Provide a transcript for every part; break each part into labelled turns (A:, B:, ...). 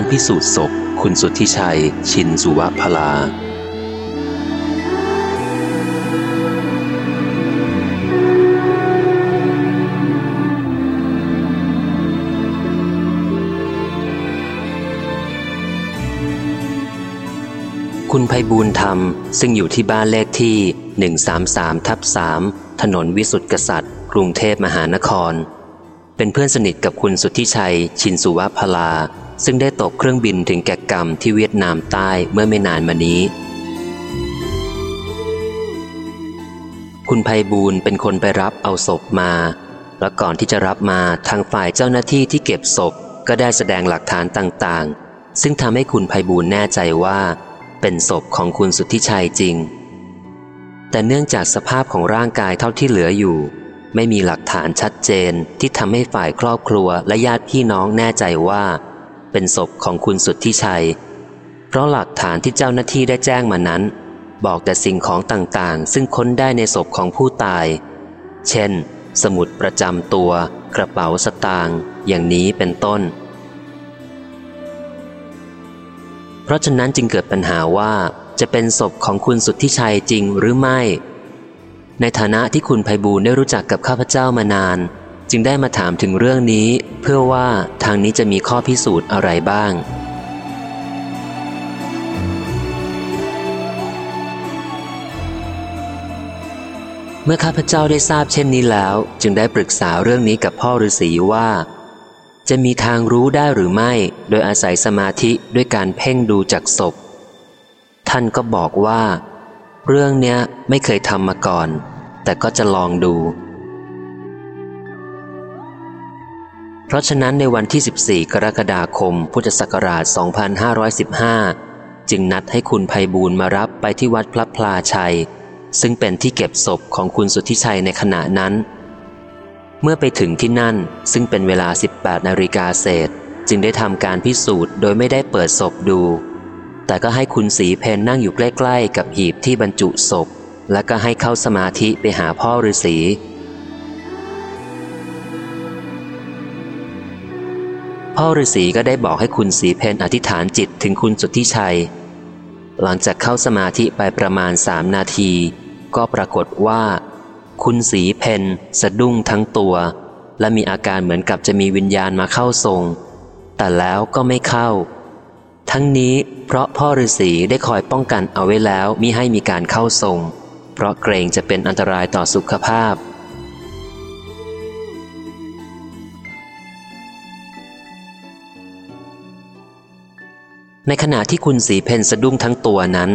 A: านพิสูจน์ศพ คุณสุทธิชัย ชินสุวพลาคุณไพบูลธรรม ซึ่งอยู่ที่บ้านเลขที่ 133ทับ3ถนนวิสุทธิกษัตริย์ กรุงเทพมหานคร เป็นเพื่อนสนิทกับคุณสุทธิชัย ชินสุวพลา ซึ่งได้ตกเครื่องบินถึงแก่กรรมที่เวียดนามใต้เมื่อไม่นานมานี้ คุณไพบูลเป็นคนไปรับเอาศพมา และก่อนที่จะรับมาทางฝ่ายเจ้าหน้าที่ที่เก็บศพก็ได้แสดงหลักฐานต่างๆ ซึ่งทำให้คุณไพบูลแน่ใจว่า เป็นศพของคุณสุทธิชัยจริง แต่เนื่องจากสภาพของร่างกายเท่าที่เหลืออยู่ไม่มีหลักฐานชัดเจนที่ทำให้ฝ่ายครอบครัวและญาติพี่น้องแน่ใจว่า เป็นศพของคุณสุทธิชัย เพราะหลักฐานที่เจ้าหน้าที่ได้แจ้งมานั้น บอกแต่สิ่งของต่างๆ ซึ่งค้นได้ในศพของผู้ตาย เช่น สมุดประจำตัว กระเป๋าสตางค์อย่างนี้เป็นต้น เพราะฉะนั้นจึงเกิดปัญหาว่าจะเป็นศพของคุณสุทธิชัยจริงหรือไม่ ในฐานะที่คุณไพบูลได้รู้จักกับข้าพเจ้ามานาน จึงได้มาถามถึงเรื่องนี้ เพื่อว่าทางนี้จะมีข้อพิสูจน์อะไรบ้าง เมื่อข้าพเจ้าได้ทราบเช่นนี้แล้ว จึงได้ปรึกษาเรื่องนี้กับพ่อฤาษีว่า จะมีทางรู้ได้หรือไม่ โดยอาศัยสมาธิด้วยการเพ่งดูจากศพ ท่านก็บอกว่า เรื่องเนี้ยไม่เคยทำมาก่อน แต่ก็จะลองดู เพราะฉะนั้นในวันที่ 14 กรกฎาคม พุทธศักราช 2515 จึงนัดให้คุณไพบูลมารับไปที่วัดพระพลาชัย ซึ่งเป็นที่เก็บศพของคุณสุทธิชัยในขณะนั้น เมื่อไปถึงที่นั่นซึ่งเป็นเวลา 18 นาฬิกาเศษ จึงได้ทำการพิสูจน์โดยไม่ได้เปิดศพดู แต่ก็ให้คุณสีเพนนั่งอยู่ใกล้ ๆ กับหีบที่บรรจุศพ และก็ให้เข้าสมาธิไปหาพ่อฤาษี พ่อฤาษีก็ได้บอกให้คุณสีเพนอธิษฐานจิตถึงคุณสุทธิชัย หลังจากเข้าสมาธิไปประมาณสามนาที ก็ปรากฏว่า คุณสีเพนสะดุ้งทั้งตัว และมีอาการเหมือนกับจะมีวิญญาณมาเข้าทรง แต่แล้วก็ไม่เข้า ทั้งนี้เพราะพ่อฤาษีได้คอยป้องกันเอาไว้แล้วมิให้มีการเข้าทรง เพราะเกรงจะเป็นอันตรายต่อสุขภาพ ในขณะที่คุณสีเพนสะดุ้งทั้งตัวนั้น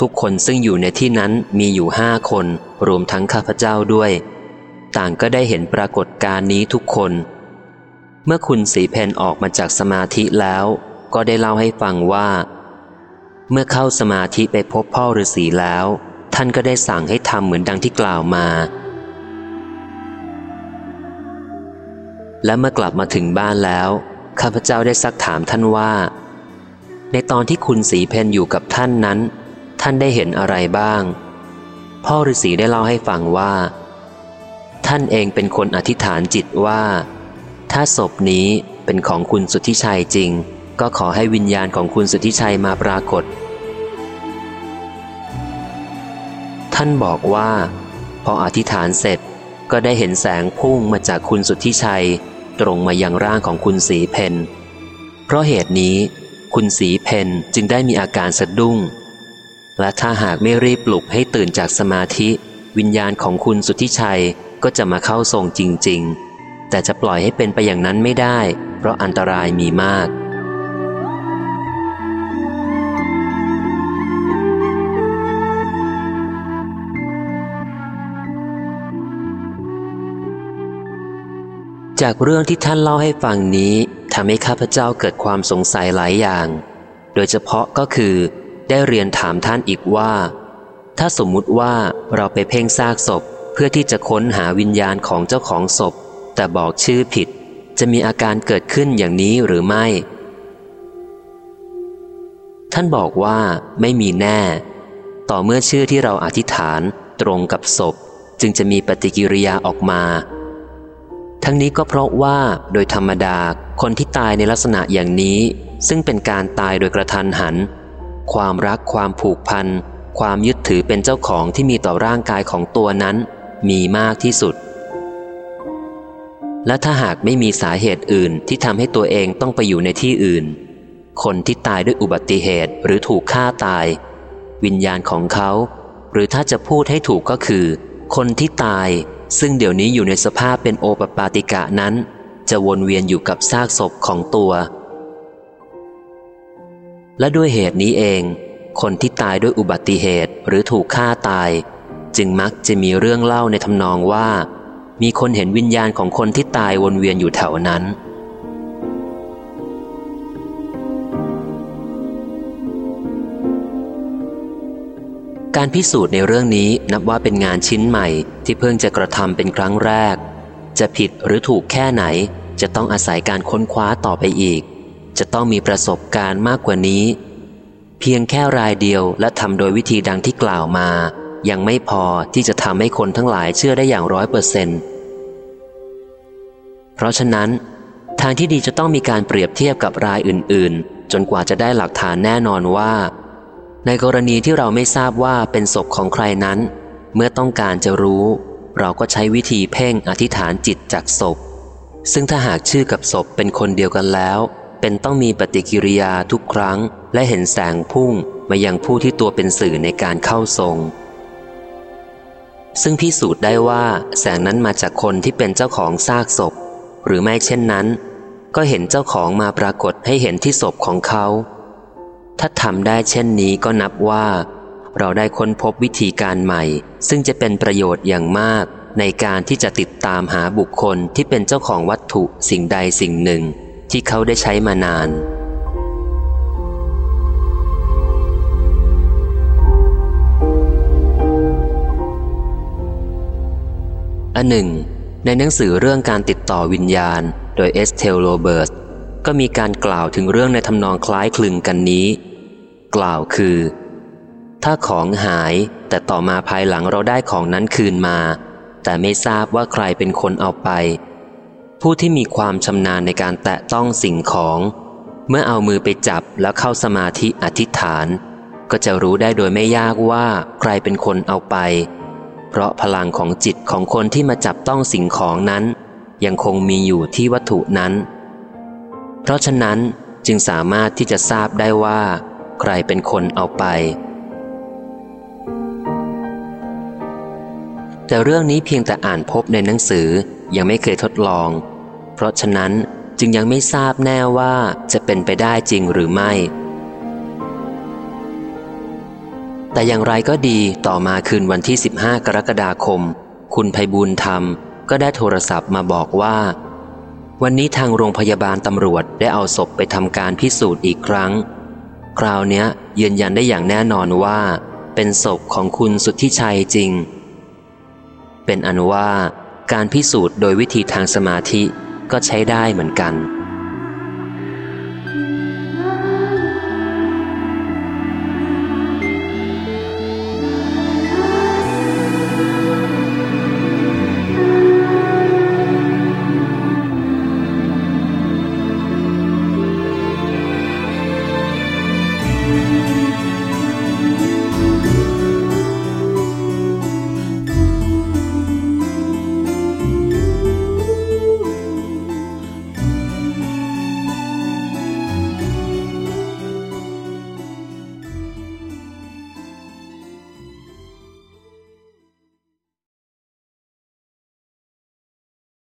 A: ทุกคนซึ่งอยู่ในที่นั้นมีอยู่ห้าคน รวมทั้งข้าพเจ้าด้วย ต่างก็ได้เห็นปรากฏการณ์นี้ทุกคน เมื่อคุณสีเพนออกมาจากสมาธิแล้ว ก็ได้เล่าให้ฟังว่า เมื่อเข้าสมาธิไปพบพ่อฤาษีแล้ว ท่านก็ได้สั่งให้ทำเหมือนดังที่กล่าวมา และเมื่อกลับมาถึงบ้านแล้วข้าพเจ้าได้ซักถามท่านว่า ในตอนที่คุณสีเพนอยู่กับท่านนั้น ท่านได้เห็นอะไรบ้าง พ่อฤาษีได้เล่าให้ฟังว่า ท่านเองเป็นคนอธิษฐานจิตว่า ถ้าศพนี้เป็นของคุณสุทธิชัยจริง ก็ขอให้วิญญาณของคุณสุทธิชัยมาปรากฏ ท่านบอกว่า พออธิษฐานเสร็จก็ได้เห็นแสงพุ่งมาจากคุณสุทธิชัย ตรงมายังร่างของคุณสีเพนเพราะเหตุนี้ คุณสีเพนจึงได้มีอาการสะดุ้ง และถ้าหากไม่รีบปลุกให้ตื่นจากสมาธิ วิญญาณของคุณสุทธิชัยก็จะมาเข้าทรงจริง ๆ แต่จะปล่อยให้เป็นไปอย่างนั้นไม่ได้ เพราะอันตรายมีมาก จากเรื่องที่ท่านเล่าให้ฟังนี้ทำให้ข้าพเจ้าเกิดความสงสัยหลายอย่าง โดยเฉพาะก็คือ ได้เรียนถามท่านอีกว่า ถ้าสมมุติว่าเราไปเพ่งซากศพเพื่อที่จะค้นหาวิญญาณของเจ้าของศพ แต่บอกชื่อผิด จะมีอาการเกิดขึ้นอย่างนี้หรือไม่ ท่านบอกว่าไม่มีแน่ ต่อเมื่อชื่อที่เราอธิษฐานตรงกับศพ จึงจะมีปฏิกิริยาออกมา ทั้งนี้ก็เพราะว่าโดยธรรมดาคนที่ตายในลักษณะอย่างนี้ ซึ่งเป็นการตายโดยกระทันหัน ความรักความผูกพัน ความยึดถือเป็นเจ้าของที่มีต่อร่างกายของตัวนั้น มีมากที่สุด และถ้าหากไม่มีสาเหตุอื่นที่ทำให้ตัวเองต้องไปอยู่ในที่อื่น คนที่ตายด้วยอุบัติเหตุหรือถูกฆ่าตาย วิญญาณของเขา หรือถ้าจะพูดให้ถูกก็คือ คนที่ตาย ซึ่งเดี๋ยวนี้อยู่ในสภาพเป็นโอปปาติกะนั้น จะวนเวียนอยู่กับซากศพของตัว และด้วยเหตุนี้เอง คนที่ตายด้วยอุบัติเหตุหรือถูกฆ่าตาย จึงมักจะมีเรื่องเล่าในทำนองว่า มีคนเห็นวิญญาณของคนที่ตายวนเวียนอยู่แถวนั้น การพิสูจน์ในเรื่องนี้นับว่าเป็นงานชิ้นใหม่ที่เพิ่งจะกระทำเป็นครั้งแรก จะผิดหรือถูกแค่ไหน จะต้องอาศัยการค้นคว้าต่อไปอีก จะต้องมีประสบการณ์มากกว่านี้ เพียงแค่รายเดียวและทำโดยวิธีดังที่กล่าวมา ยังไม่พอที่จะทำให้คนทั้งหลายเชื่อได้อย่างร้อยเปอร์เซนต์เพราะฉะนั้น ทางที่ดีจะต้องมีการเปรียบเทียบกับรายอื่น ๆ จนกว่าจะได้หลักฐานแน่นอนว่า ในกรณีที่เราไม่ทราบว่าเป็นศพของใครนั้น เมื่อต้องการจะรู้ เราก็ใช้วิธีเพ่งอธิษฐานจิตจากศพ ซึ่งถ้าหากชื่อกับศพเป็นคนเดียวกันแล้ว เป็นต้องมีปฏิกิริยาทุกครั้ง และเห็นแสงพุ่งมายังผู้ที่ตัวเป็นสื่อในการเข้าทรง ซึ่งพิสูจน์ได้ว่าแสงนั้นมาจากคนที่เป็นเจ้าของซากศพ หรือไม่เช่นนั้น ก็เห็นเจ้าของมาปรากฏให้เห็นที่ศพของเขา ถ้าทำได้เช่นนี้ก็นับว่า เราได้ค้นพบวิธีการใหม่ ซึ่งจะเป็นประโยชน์อย่างมาก ในการที่จะติดตามหาบุคคลที่เป็นเจ้าของวัตถุสิ่งใดสิ่งหนึ่ง ที่เขาได้ใช้มานานอันหนึ่ง ในหนังสือเรื่องการติดต่อวิญญาณ โดยเอสเทลโรเบิร์ต ก็มีการกล่าวถึงเรื่องในทำนองคล้ายคลึงกันนี้ กล่าวคือ ถ้าของหายแต่ต่อมาภายหลังเราได้ของนั้นคืนมา แต่ไม่ทราบว่าใครเป็นคนเอาไป ผู้ที่มีความชำนาญในการแตะต้องสิ่งของ เมื่อเอามือไปจับแล้วเข้าสมาธิอธิษฐาน ก็จะรู้ได้โดยไม่ยากว่าใครเป็นคนเอาไป เพราะพลังของจิตของคนที่มาจับต้องสิ่งของนั้น ยังคงมีอยู่ที่วัตถุนั้น เพราะฉะนั้นจึงสามารถที่จะทราบได้ว่า ใครเป็นคนเอาไป แต่เรื่องนี้เพียงแต่อ่านพบในหนังสือยังไม่เคยทดลอง เพราะฉะนั้นจึงยังไม่ทราบแน่ว่าจะเป็นไปได้จริงหรือไม่ แต่อย่างไรก็ดีต่อมาคืนวันที่ 15 กรกฎาคม คุณภัยบูลธรรมก็ได้โทรศัพท์มาบอกว่า วันนี้ทางโรงพยาบาลตำรวจได้เอาศพไปทำการพิสูจน์อีกครั้ง คราวนี้ยืนยันได้อย่างแน่นอนว่า เป็นศพของคุณสุทธิชัยจริง เป็นอนุว่า การพิสูจน์โดยวิธีทางสมาธิก็ใช้ได้เหมือนกัน